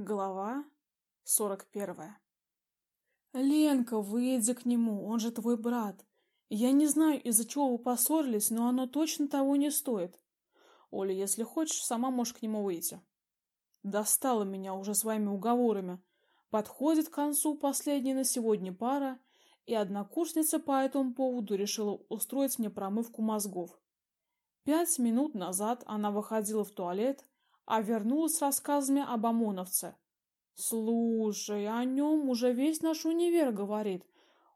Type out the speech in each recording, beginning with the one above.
Глава сорок первая. Ленка, выйди к нему, он же твой брат. Я не знаю, из-за чего вы поссорились, но оно точно того не стоит. Оля, если хочешь, сама можешь к нему выйти. Достала меня уже своими уговорами. Подходит к концу последняя на сегодня пара, и однокурсница по этому поводу решила устроить мне промывку мозгов. Пять минут назад она выходила в туалет, а вернулась с рассказами об ОМОНовце. Слушай, о нем уже весь наш универ говорит.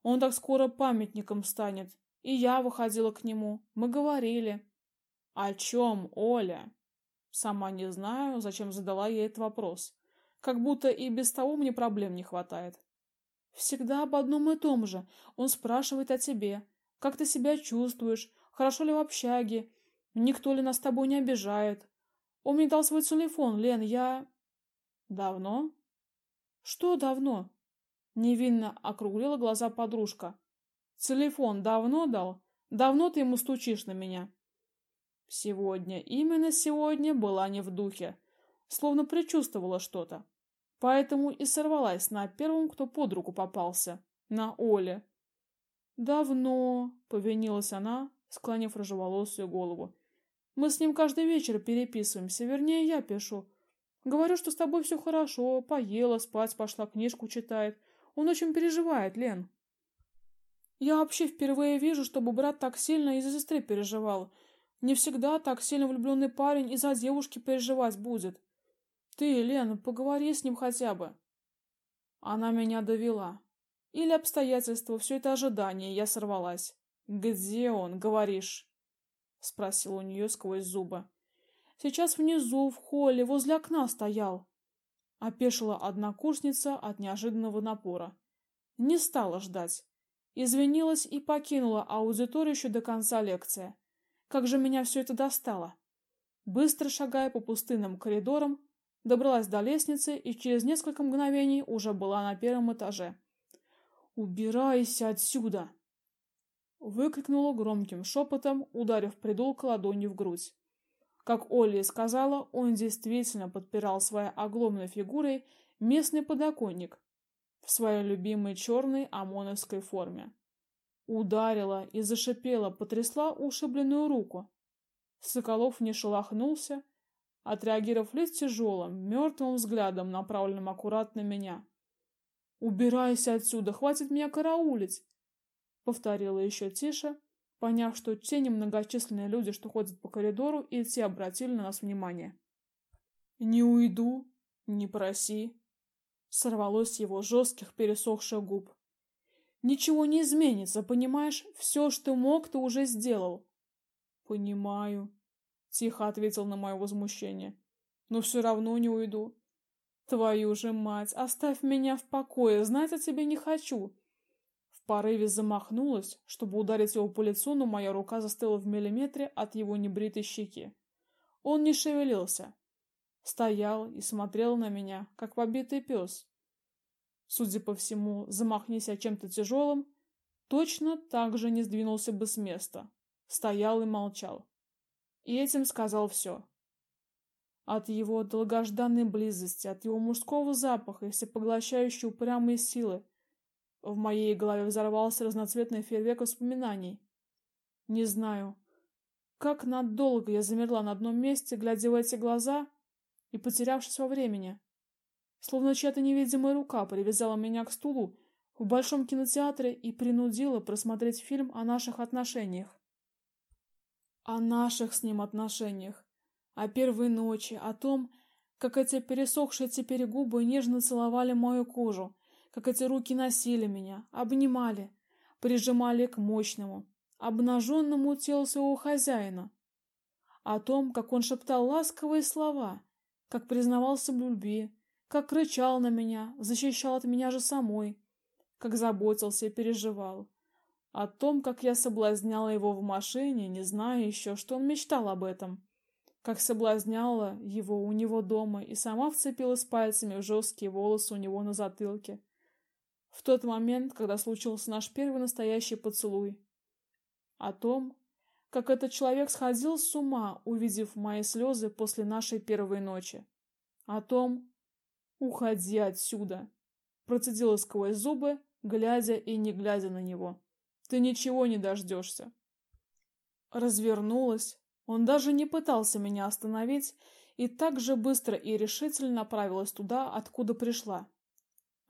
Он так скоро памятником станет. И я выходила к нему. Мы говорили. О чем, Оля? Сама не знаю, зачем задала ей этот вопрос. Как будто и без того мне проблем не хватает. Всегда об одном и том же. Он спрашивает о тебе. Как ты себя чувствуешь? Хорошо ли в общаге? Никто ли нас с тобой не обижает? Он мне дал свой телефон, Лен, я... Давно? Что давно? Невинно округлила глаза подружка. Телефон давно дал? Давно ты ему стучишь на меня? Сегодня, именно сегодня была не в духе, словно предчувствовала что-то. Поэтому и сорвалась на первом, кто под руку попался, на Оле. Давно, повинилась она, склонив рыжеволосую голову. Мы с ним каждый вечер переписываемся, вернее, я пишу. Говорю, что с тобой все хорошо, поела, спать пошла, книжку читает. Он очень переживает, Лен. Я вообще впервые вижу, чтобы брат так сильно из-за сестры переживал. Не всегда так сильно влюбленный парень из-за девушки переживать будет. Ты, Лен, поговори с ним хотя бы. Она меня довела. Или обстоятельства, все это ожидание, я сорвалась. Где он, говоришь? Спросил у нее сквозь зубы. Сейчас внизу, в холле, возле окна стоял. Опешила однокурсница от неожиданного напора. Не стала ждать. Извинилась и покинула аудиторию еще до конца лекции. Как же меня все это достало. Быстро шагая по пустынным коридорам, добралась до лестницы и через несколько мгновений уже была на первом этаже. Убирайся отсюда, выкрикнула громким шепотом, ударив придулка ладонью в грудь. Как Олли сказала, он действительно подпирал своей огромной фигурой местный подоконник в своей любимой черной ОМОНовской форме. Ударила и зашипела, потрясла ушибленную руку. Соколов не шелохнулся, отреагировав лишь тяжелым, мертвым взглядом, направленным аккуратно на меня. Убирайся отсюда, хватит меня караулить повторила еще тише, поняв, что те немногочисленные люди, что ходят по коридору, и те обратили на нас внимание. Не уйду, не проси, сорвалось его жестких пересохших губ. Ничего не изменится, понимаешь? Все, что мог, ты уже сделал. Понимаю, тихо ответил на мое возмущение. Но все равно не уйду. Твою же мать, оставь меня в покое, знать о тебе не хочу. В порыве замахнулась, чтобы ударить его по лицу, но моя рука застыла в миллиметре от его небритой щеки. Он не шевелился, стоял и смотрел на меня, как побитый пес. Судя по всему, замахнись я чем-то тяжелым, точно так же не сдвинулся бы с места. Стоял и молчал. И этим сказал все. От его долгожданной близости, от его мужского запаха и всепоглощающей упрямой силы, в моей голове взорвался разноцветный фейерверк воспоминаний. Не знаю, как надолго я замерла на одном месте, глядя в эти глаза и потерявшись во времени. Словно чья-то невидимая рука привязала меня к стулу в большом кинотеатре и принудила просмотреть фильм о наших отношениях. О наших с ним отношениях, о первой ночи, о том, как эти пересохшие теперь губы нежно целовали мою кожу, как эти руки носили меня, обнимали, прижимали к мощному, обнаженному телу своего хозяина, о том, как он шептал ласковые слова, как признавался в любви, как кричал на меня, защищал от меня же самой, как заботился и переживал, о том, как я соблазняла его в машине, не зная еще, что он мечтал об этом, как соблазняла его у него дома и сама вцепилась пальцами в жесткие волосы у него на затылке в тот момент, когда случился наш первый настоящий поцелуй. О том, как этот человек сходил с ума, увидев мои слезы после нашей первой ночи. О том, Уходи отсюда, процедила сквозь зубы, глядя и не глядя на него. Ты ничего не дождешься. Развернулась. Он даже не пытался меня остановить, и так же быстро и решительно направилась туда, откуда пришла.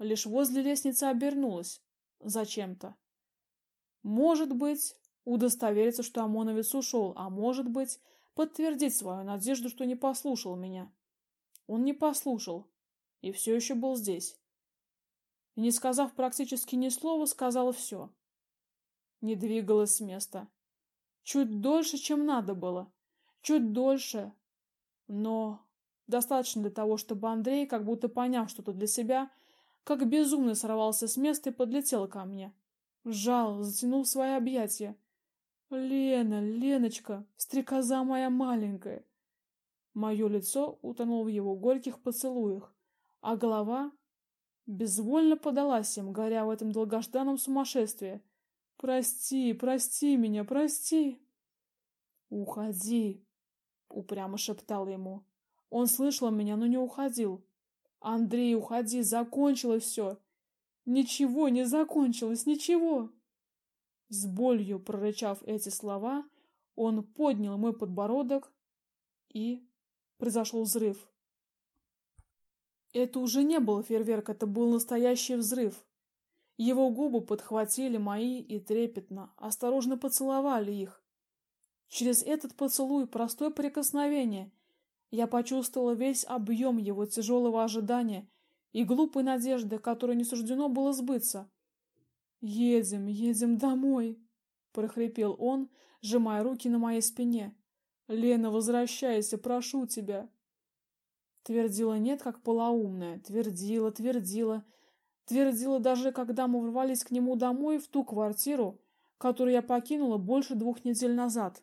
Лишь возле лестницы обернулась зачем-то. Может быть, удостовериться, что ОМОНовец ушел, а может быть, подтвердить свою надежду, что не послушал меня. Он не послушал и все еще был здесь. Не сказав практически ни слова, сказала все. Не двигалась с места. Чуть дольше, чем надо было. Чуть дольше. Но достаточно для того, чтобы Андрей, как будто поняв что-то для себя, как безумный сорвался с места и подлетел ко мне. Сжал, затянул свои объятия. Лена, Леночка, стрекоза моя маленькая. Мое лицо утонуло в его горьких поцелуях, а голова безвольно подалась им, горя в этом долгожданном сумасшествии. Прости, прости меня, прости. Уходи, упрямо шептала ему. Он слышал меня, но не уходил. Андрей, уходи, закончилось все. Ничего не закончилось, ничего. С болью прорычав эти слова, он поднял мой подбородок, и произошел взрыв. Это уже не был фейерверк, это был настоящий взрыв. Его губы подхватили мои и трепетно, осторожно поцеловали их. Через этот поцелуй, простое прикосновение, я почувствовала весь объем его тяжелого ожидания и глупой надежды, которой не суждено было сбыться. Едем, едем домой, прохрипел он, сжимая руки на моей спине. Лена, возвращайся, прошу тебя. Твердила нет, как полоумная, твердила, твердила, твердила даже когда мы ворвались к нему домой в ту квартиру, которую я покинула больше двух недель назад.